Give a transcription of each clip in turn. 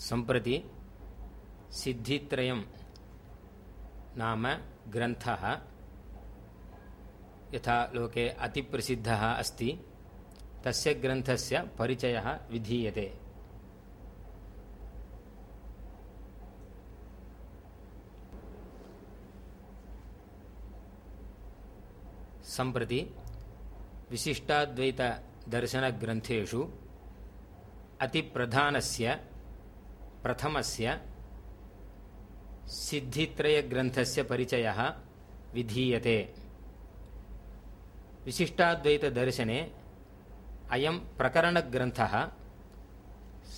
सम्प्रति सिद्धित्रयं नाम ग्रन्थः। यथा लोके अतिप्रसिद्धः अस्ति, तस्य ग्रन्थस्य परिचयः विधीयते। सम्प्रति विशिष्टाद्वैतदर्शनग्रन्थेषु अतिप्रधानस्य प्रथमस्य सिद्धित्रयग्रन्थस्य परिचयः विधीयते। विशिष्टाद्वैतदर्शने अयं प्रकरणग्रन्थः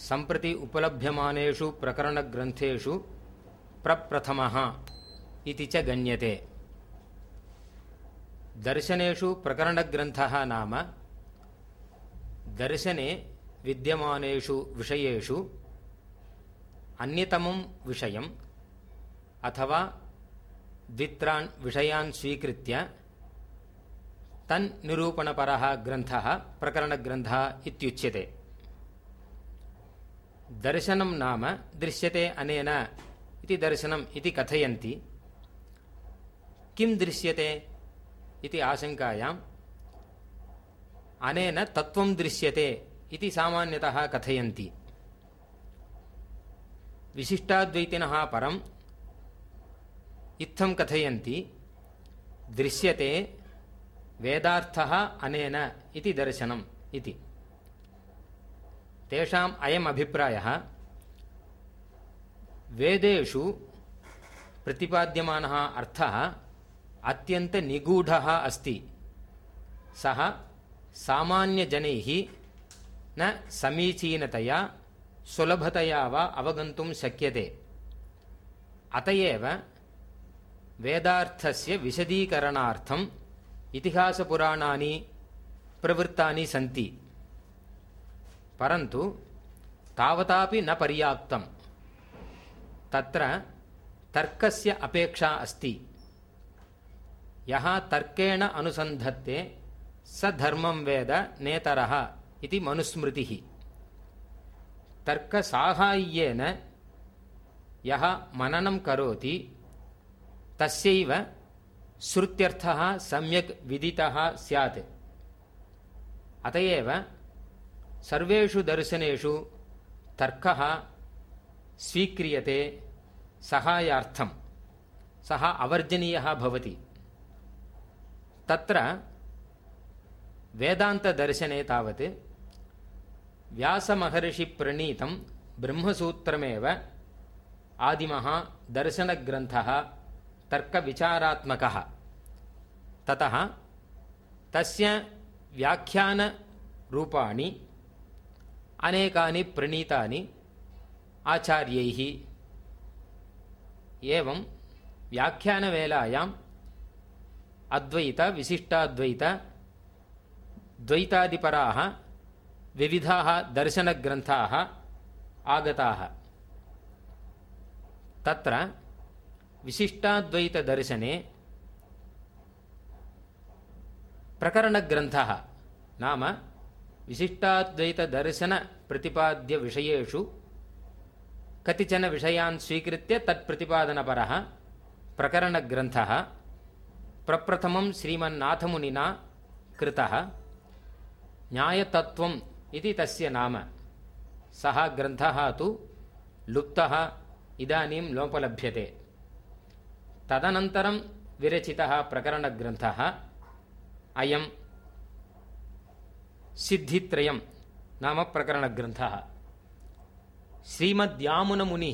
सम्प्रति उपलभ्यमानेषु प्रकरणग्रन्थेषु प्रप्रथमः इति च गण्यते। दर्शनेषु प्रकरणग्रन्थः नाम दर्शने विद्यमानेषु विषयेषु अन्यतमं विषयम् अथवा द्वित्रान् विषयान् स्वीकृत्य तन्निरूपणपरः ग्रन्थः, प्रकरणग्रन्थः इत्युच्यते। दर्शनं नाम दृश्यते अनेन इति दर्शनम् इति कथयन्ति। किं दृश्यते इति आशङ्कायाम् अनेन तत्त्वं दृश्यते इति सामान्यतः कथयन्ति। विशिष्टाद्वैतिनः परम् इत्थं कथयन्ति, दृश्यते वेदार्थः अनेन इति दर्शनम् इति। तेषाम् अयम् अभिप्रायः, वेदेषु प्रतिपाद्यमानः अर्थः अत्यन्तनिगूढः अस्ति। सः सामान्यजनैः न समीचीनतया सुलभतया वा अवगन्तुं शक्यते। अत एव वेदार्थस्य विशदीकरणार्थम् इतिहासपुराणानि प्रवृत्तानि सन्ति। परन्तु तावतापि न पर्याप्तं। तत्र तर्कस्य अपेक्षा अस्ति। यः तर्केण अनुसन्धत्ते स धर्मं वेद नेतरः इति मनुस्मृतिः। तर्कसाहाय्येन यः मननं करोति, तस्यैव श्रुत्यर्थः सम्यक् विदितः स्यात्। अत एव सर्वेषु दर्शनेषु तर्कः स्वीक्रियते सहायार्थं, सः अवर्जनीयः भवति। तत्र वेदान्तदर्शने तावत् व्यासमहर्षिप्रणीतं ब्रह्मसूत्रमेव आदिमः दर्शनग्रन्थः तर्कविचारात्मकः। ततः तस्य व्याख्यानरूपाणि अनेकानि प्रणीतानि आचार्यैः एवं व्याख्यानवेलायाम् अद्वैत विशिष्टाद्वैत द्वैतादिपराः विविधाः दर्शनग्रन्थाः आगताः। तत्र विशिष्टाद्वैतदर्शने प्रकरणग्रन्थः नाम विशिष्टाद्वैतदर्शनप्रतिपाद्यविषयेषु कतिचन विषयान् स्वीकृत्य तत्प्रतिपादनपरः प्रकरणग्रन्थः प्रप्रथमं श्रीमन्नाथमुनिना कृतः ఇది తస్య నామ సహ గ్రంథ తు లుప్త ఇదానీం లోపలభ్యతే తదనంతరం విరచిత ప్రకరణగ్రంథ అయం సిద్ధిత్రయం నామ ప్రకరణగ్రంథ శ్రీమద్యామునముని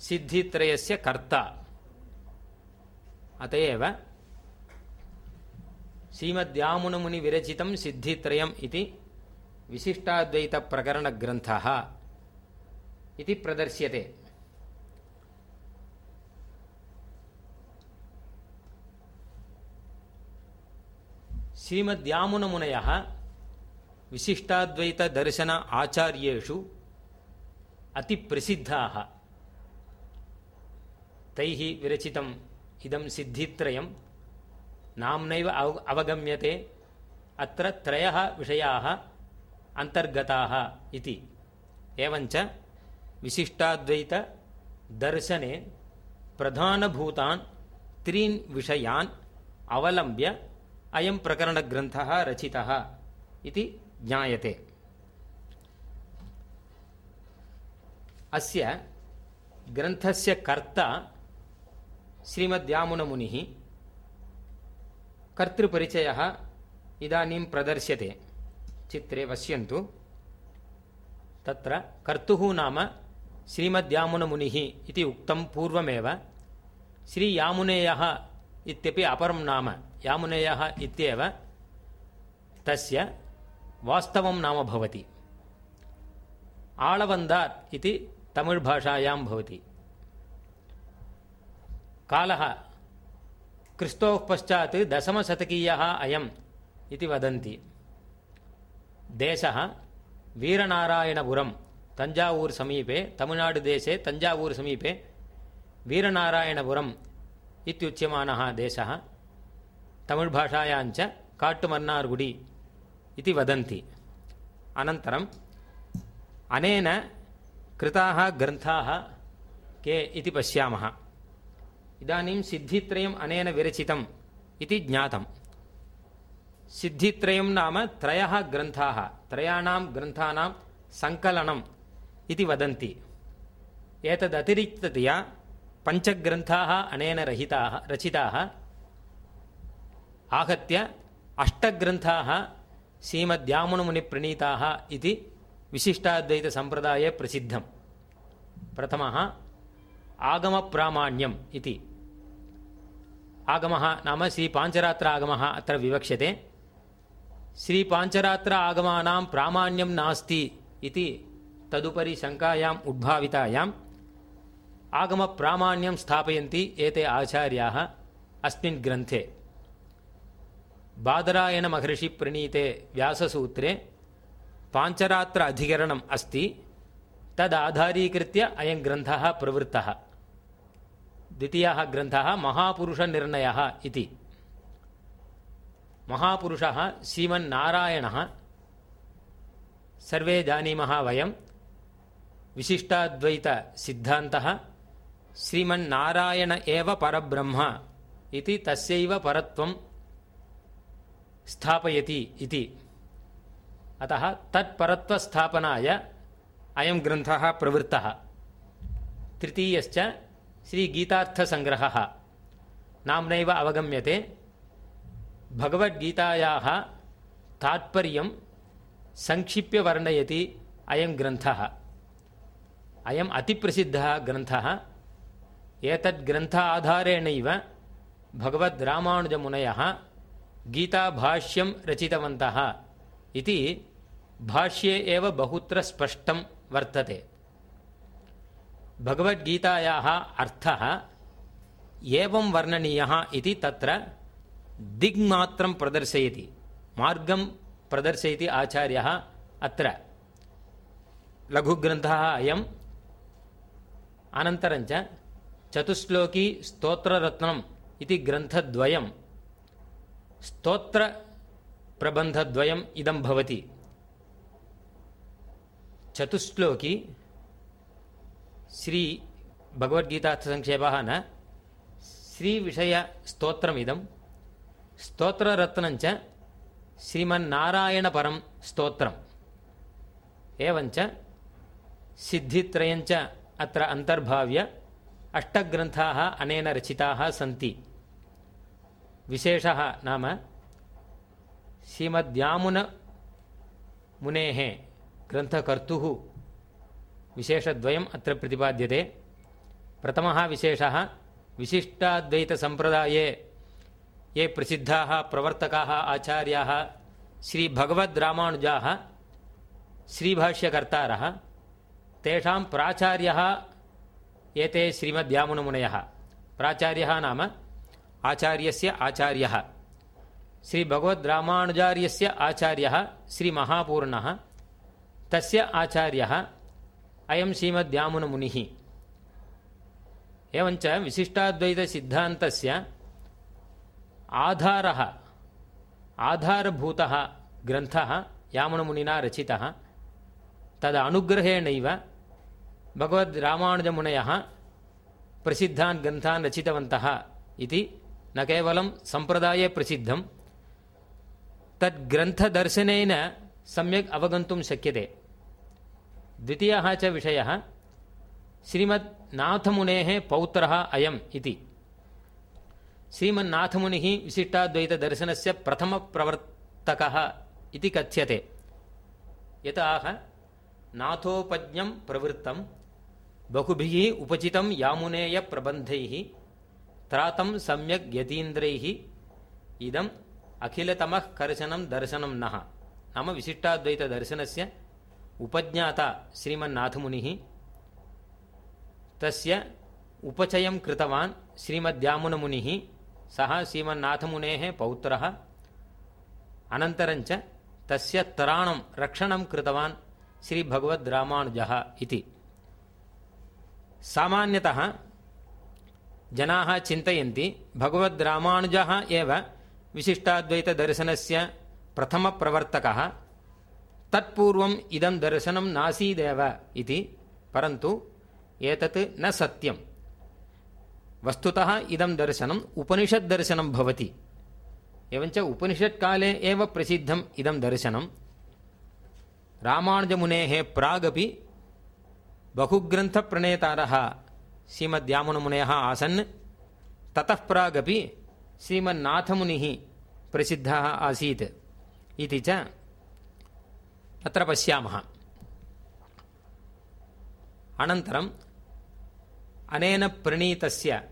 సిద్ధిత్రయస్య కర్త అతయవ శ్రీమద్యామునముని విరచితం సిద్ధిత్రయం ఇది विशिष्टाद्वैतप्रकरणग्रन्थः इति प्रदर्श्यते। श्रीमद्यामुनमुनयः विशिष्टाद्वैतदर्शन आचार्येषु अतिप्रसिद्धाः। तैः विरचितम् इदं सिद्धित्रयं नाम्नैव अव, अवगम्यते। अत्र त्रयः विषयाः अन्तर्गताः इति। एवञ्च विशिष्टाद्वैतदर्शने प्रधानभूतान् त्रीन् विषयान् अवलम्ब्य अयं प्रकरणग्रन्थः रचितः इति ज्ञायते। अस्य ग्रन्थस्य कर्ता श्रीमद्यामुनमुनिः कर्तृपरिचयः इदानीं प्रदर्श्यते चित्रे पश्यन्तु तत्र कर्तुः नाम श्रीमद्यामुनमुनिः इति उक्तं पूर्वमेव। श्रीयामुनेयः इत्यपि अपरं नाम। यामुनेयः इत्येव तस्य वास्तवं नाम भवति। आळवन्दार् इति तमिळ् भाषायां भवति। कालः क्रिस्तोः पश्चात् दशमशतकीयः अयम् इति वदन्ति। देशः वीरनारायणपुरं तञ्जावूर् समीपे तमिळ्नाडुदेशे तञ्जावूर् समीपे वीरनारायणपुरम् इत्युच्यमानः देशः तमिळ् भाषायाञ्च काट्टुमन्नार्गुडि इति वदन्ति अनन्तरम् अनेन कृताः ग्रन्थाः के इति पश्यामः इदानीं सिद्धित्रयम् अनेन विरचितम् इति ज्ञातम् సిద్ధిత్రయం నామ త్రయ గ్రంథా. త్రయాణం గ్రంథానాం సంకలనం ఇది వదంతి. ఏతదతిరిక్తతయా పంచగ్రంథా అనేన రహిత రచిత. ఆహత్య అష్టగ్రంథా శ్రీమద్యామునుముని ప్రణీతా ఇది విశిష్టాద్వైత సంప్రదాయే ప్రసిద్ధం. ప్రథమ ఆగమ ప్రామాణ్యం ఇది. ఆగమ నామ శ్రీ పాంచరాత్ర ఆగమ అత్ర వివక్షతే श्रीपाञ्चरात्र आगमानां प्रामाण्यं नास्ति इति तदुपरि शङ्कायाम् उद्भावितायाम् आगमप्रामाण्यं स्थापयन्ति एते आचार्याः अस्मिन् ग्रन्थे। बादरायणमहर्षिप्रणीते व्याससूत्रे पाञ्चरात्र अधिकरणम् अस्ति तदाधारीकृत्य अयं ग्रन्थः प्रवृत्तः। द्वितीयः ग्रन्थः महापुरुषनिर्णयः इति महापुरुषः श्रीमन्नारायणः सर्वे जानीमः वयं विशिष्टाद्वैतसिद्धान्तः श्रीमन्नारायण एव परब्रह्म इति तस्यैव परत्वं स्थापयति इति। अतः तत्परत्वस्थापनाय अयं ग्रन्थः प्रवृत्तः। तृतीयश्च श्रीगीतार्थसङ्ग्रहः। नाम्नैव अवगम्यते भगवद्गीतायाः तात्पर्यं संक्षिप्य वर्णयति अयं ग्रन्थः। अयम् अतिप्रसिद्धः ग्रन्थः। एतद्ग्रन्थ आधारेणैव भगवद्रामानुजमुनयः गीताभाष्यं रचितवन्तः इति भाष्ये एव बहुत्र स्पष्टं वर्तते। भगवद्गीतायाः अर्थः एवं वर्णनीयः इति तत्र దిగ్మాత్రం ప్రదర్శయతి మార్గం ప్రదర్శయతి ఆచార్య అత్ర లఘుగ్రంథ అయం అనంతరం చతుశ్లోకీ స్తోత్రరత్నం ఇది గ్రంథద్వయం స్తోత్ర ప్రబంధద్వయం ఇదం భవతి చతుశ్లోకి శ్రీ భగవద్గీతార్థ సంక్షేప న శ్రీ విషయ స్తోత్రమిదం स्तोत्ररत्नञ्च श्रीमन्नारायणपरं स्तोत्रम्। एवञ्च सिद्धित्रयञ्च अत्र अन्तर्भाव्य अष्टग्रन्थाः अनेन रचिताः सन्ति। विशेषः नाम श्रीमद्यामुनमुनेः ग्रन्थकर्तुः विशेषद्वयम् अत्र प्रतिपाद्यते। प्रथमः विशेषः विशिष्टाद्वैतसम्प्रदाये ये प्रसिद्धाः प्रवर्तकाः आचार्याः श्रीभगवद्रामानुजाः श्रीभाष्यकर्तारः। तेषां प्राचार्यः एते श्रीमद्यामुनमुनयः। प्राचार्यः नाम आचार्यस्य आचार्यः। श्रीभगवद्रामानुजार्यस्य आचार्यः श्रीमहापूर्णः। तस्य आचार्यः अयं श्रीमद्यामुनमुनिः। एवञ्च विशिष्टाद्वैतसिद्धान्तस्य आधारः, आधारभूतः ग्रन्थः यामुनमुनिना रचितः। तदनुग्रहेणैव भगवद्रामानुजमुनयः प्रसिद्धान् ग्रन्थान् रचितवन्तः इति न केवलं सम्प्रदाये प्रसिद्धं। तद्ग्रन्थदर्शनेन सम्यक् अवगन्तुं शक्यते। द्वितीयः च विषयः श्रीमद्नाथमुनेः पौत्रः इति। श्रीमन्नाथमुनिः विशिष्टाद्वैतदर्शनस्य प्रथमप्रवर्तकः इति कथ्यते। यतः नाथोपज्ञं प्रवृत्तं, बहुभिः उपचितं यामुनेयप्रबन्धैः त्रातं सम्यक् यतीन्द्रैः, इदम् अखिलतमः कर्शनं दर्शनं नः। नाम विशिष्टाद्वैतदर्शनस्य उपज्ञाता श्रीमन्नाथमुनिः, तस्य उपचयं कृतवान् श्रीमद्यामुनमुनिः सः श्रीमन्नाथमुनेः पौत्रः। अनन्तरञ्च तस्य तराणं रक्षणं कृतवान् श्रीभगवद्रामानुजः इति। सामान्यतः जनाः चिन्तयन्ति, भगवद्रामानुजः एव विशिष्टाद्वैतदर्शनस्य प्रथमप्रवर्तकः। तत्पूर्वम् इदं दर्शनं नासीदेव इति एतत् न सत्यं वस्तुतः इदं दर्शनम् उपनिषद्दर्शनं भवति। एवञ्च उपनिषत्काले एव प्रसिद्धम् इदं दर्शनं रामानुजमुनेः प्रागपि बहुग्रन्थप्रणेतारः श्रीमद्यामुनमुनयः आसन्। ततः प्रागपि श्रीमन्नाथमुनिः प्रसिद्धः आसीत् इति च अत्र पश्यामः। अनन्तरम् अनेन प्रणीतस्य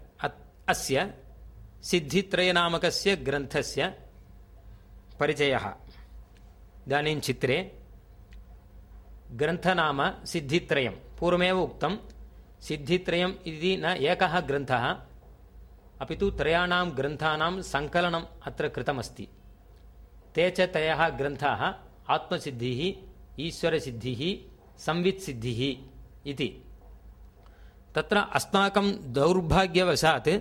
अस्य, सिद्धित्रयनामकस्य ग्रन्थस्य परिचयः। इदानीं चित्रे ग्रन्थनाम सिद्धित्रयं। पूर्वमेव उक्तं, सिद्धित्रयम् इति न एकः ग्रन्थः, अपि तु त्रयाणां ग्रन्थानां सङ्कलनम् अत्र कृतमस्ति। ते च त्रयः ग्रन्थाः, आत्मसिद्धिः, ईश्वरसिद्धिः, संवित्सिद्धिः इति। తత్ర అస్మాకం దౌర్భాగ్యవశాత్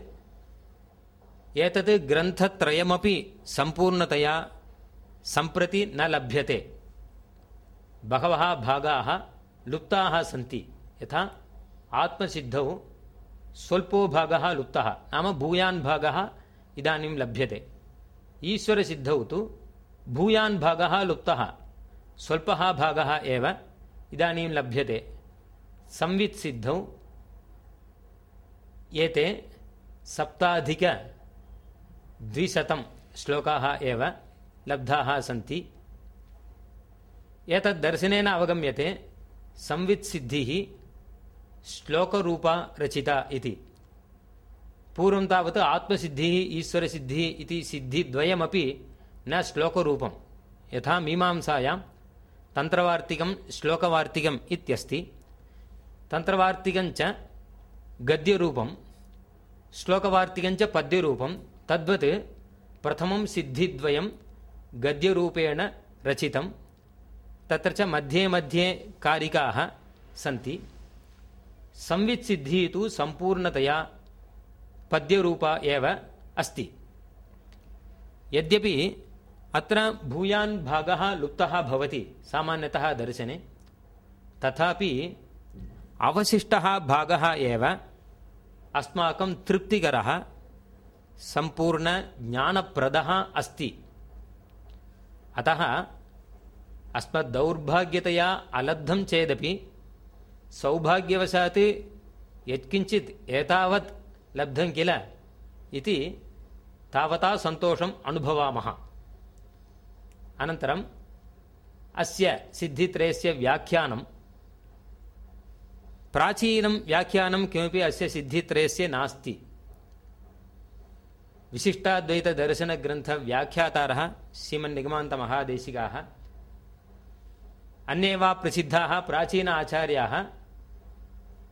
ఏతత్ గ్రంథత్రయమీ సంపూర్ణతయా సంప్రతి న లభ్యతే. బహవः భాగాः లుప్తాः సంతి. యథా ఆత్మసిద్ధౌ స్వల్పో భాగ లుప్త. నామ భూయాన్ భాగ ఇదానీం లభ్యతే. ఈశ్వరసిద్ధౌ తు భూయాన్ భాగ లుప్త. స్వల్ప భాగ एव లభ్యతే. సంవిత్సిద్ధౌ एते सप्ताधिकद्विशतं श्लोकाः एव लब्धाः सन्ति। एतद् दर्शनेन अवगम्यते संवित्सिद्धिः श्लोकरूपा रचिता इति। पूर्वं तावत् आत्मसिद्धिः, ईश्वरसिद्धिः इति सिद्धिद्वयमपि न श्लोकरूपं यथा मीमांसायां तन्त्रवार्तिकं श्लोकवार्तिकम् इत्यस्ति। तन्त्रवार्तिकञ्च गद्यरूपं श्लोकवार्तिकञ्च पद्यरूपं तद्वत् प्रथमं सिद्धिद्वयं गद्यरूपेण रचितं। तत्र च मध्ये मध्ये कारिकाः सन्ति। संवित्सिद्धिः तु सम्पूर्णतया पद्यरूपा एव अस्ति। यद्यपि अत्र भूयान् भागः लुप्तः भवति सामान्यतः दर्शने। तथापि अवशिष्टः भागः एव अस्माकं तृप्तिकरः सम्पूर्णज्ञानप्रदः अस्ति। अतः अस्मद्दौर्भाग्यतया अलब्धं चेदपि सौभाग्यवशात् यत्किञ्चित् एतावत् लब्धं किल इति तावता सन्तोषम् अनुभवामः। अनन्तरम् अस्य सिद्धित्रयस्य व्याख्यानं प्राचीनं व्याख्यानं किमपि अस्य सिद्धित्रयस्य नास्ति। विशिष्टाद्वैतदर्शनग्रन्थव्याख्यातारः श्रीमन्निगमान्तमहादेशिकाः अन्ये वा प्रसिद्धाः प्राचीन आचार्याः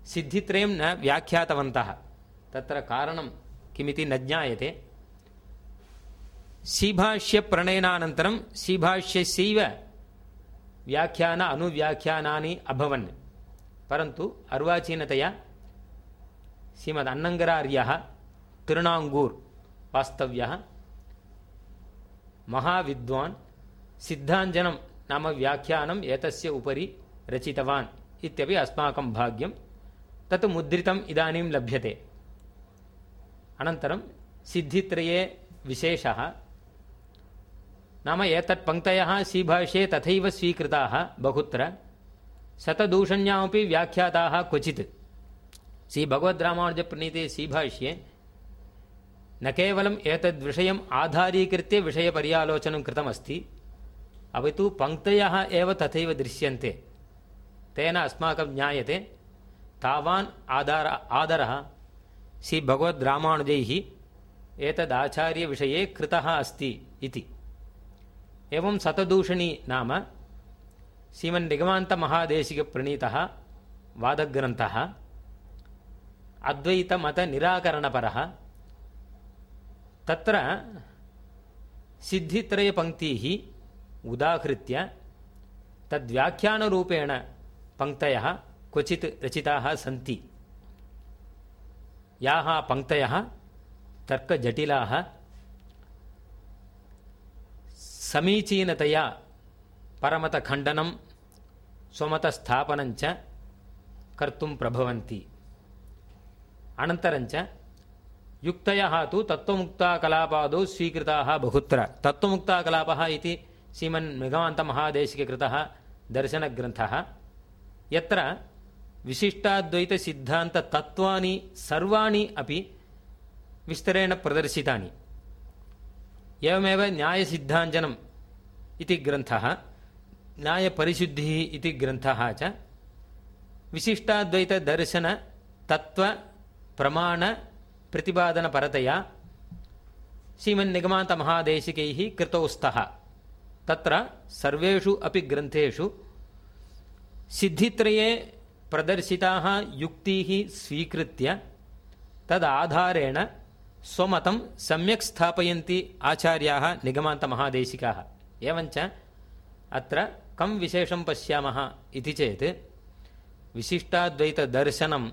सिद्धित्रयं न व्याख्यातवन्तः। तत्र कारणं किमिति न ज्ञायते। श्रीभाष्यप्रणयनानन्तरं श्रीभाष्यस्यैव व्याख्यान, अनुव्याख्यानानि अभवन्। परन्तु अर्वाचीनतया श्रीमदन्नङ्गरार्यः तिरुणाङ्गूर् वास्तव्यः महाविद्वान् सिद्धाञ्जनं नाम व्याख्यानम् एतस्य उपरि रचितवान् इत्यपि अस्माकं भाग्यं। तत् मुद्रितम् इदानीं लभ्यते। अनन्तरं सिद्धित्रये विशेषः। नाम एतत् पङ्क्तयः सीभाष्ये तथैव स्वीकृताः बहुत्र। शतदूषण्यामपि व्याख्याताः क्वचित्। श्रीभगवद्रामानुजप्रणीते सीभाष्ये न केवलम् एतद्विषयम् आधारीकृत्य विषयपर्यालोचनं कृतमस्ति अपि तु पङ्क्तयः एव तथैव दृश्यन्ते। तेन अस्माकं ज्ञायते तावान् आधार आदरः श्रीभगवद्रामानुजैः एतदाचार्यविषये कृतः अस्ति इति। एवं शतदूषणी नाम श्रीमन्निगमान्तमहादेशिकप्रणीतः वादग्रन्थः अद्वैतमतनिराकरणपरः तत्र सिद्धित्रयपङ्क्तीः उदाहृत्य तद्व्याख्यानरूपेण पङ्क्तयः क्वचित् रचिताः सन्ति याः पङ्क्तयः तर्कजटिलाः समीचीनतया పరమత ఖండనం పరమతఖండనం స్వమతస్థాపనంచ కర్తుం ప్రభవంతి. అనంతరంచ యుక్తయ తు తత్వముక్తా కలాపాదో స్వీకృతా బహుత్ర. తత్వముక్తా కలాప ఇది శ్రీమన్ మృగవంతమహాదేశిక కృత దర్శనగ్రంథ. ఎత్ర విశిష్టాద్వైత సిద్ధాంత విశిష్టాద్వైతసిద్ధాంతతత్వాన్ని సర్వాణి అపి విస్తరేణ ప్రదర్శితాని. ఏమేవ న్యాయసిద్ధాంజనం ఇది గ్రంథ. न्यायपरिशुद्धिः इति ग्रन्थः च। विशिष्टाद्वैतदर्शनतत्त्वप्रमाणप्रतिपादनपरतया श्रीमन्निगमान्तमहादेशिकैः कृतौ स्तः। तत्र सर्वेषु अपि ग्रन्थेषु सिद्धित्रये प्रदर्शिताः युक्तिः स्वीकृत्य तदाधारेण स्वमतं सम्यक् स्थापयन्ति आचार्याः निगमान्तमहादेशिकाः। एवञ्च अत्र कं विशेषं पश्यामः इति चेत् विशिष्टाद्वैतदर्शनं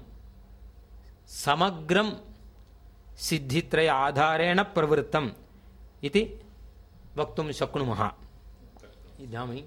समग्रं सिद्धित्रय आधारेण प्रवृत्तम् इति वक्तुं शक्नुमः। इदानीं